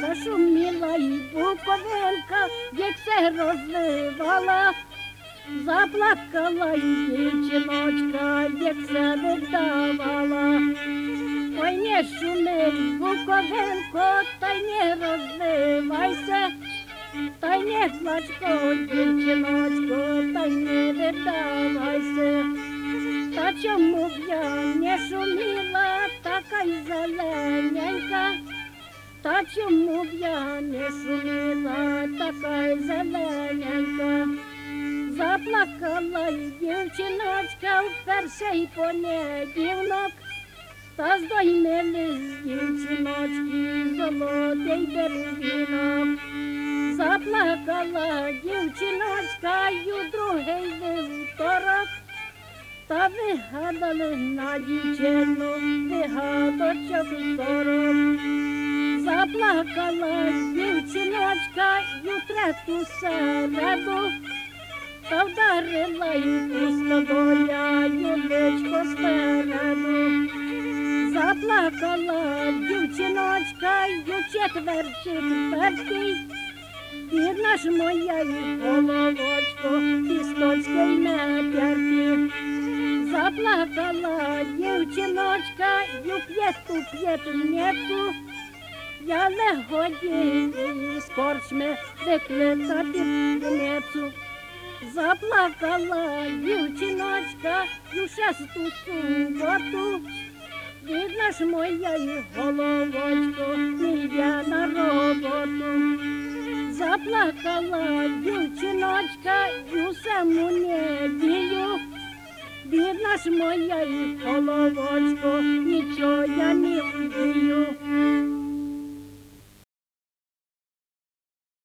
Зашуміла й буковинка, як се розливала, заплакала й дівчиночка, як се видавала. Ой, не шуми, буковинко, та й не розливайся, та й не плач, дівчиночко. Не шуміла, така й зелененька, та чому б я не шуміла, така й зелененька. Заплакала й дівчиночка вперше й понеділок, та здоймили з дівчиночки золотий берегінок. Заплакала дівчиночка й у другий та вигадали на дівчину вигадочок сорок. Заплакала дівчиночка й у трету середу, та вдарила й пусто доля юлечко спереду. Заплакала дівчиночка й у четвер четвертий, Бідна ж моя й головочко, Заплакала дівчиночка й у п'яту п'ятницю, я не годі з корчми викликати п'яницю. Заплакала дівчиночка у шесту суботу, Бідна ж моя й головочко, не йде на роботу. Заплакала дівчиночка у неділю. Бідна ж моя й головочко, нічого я не вдію.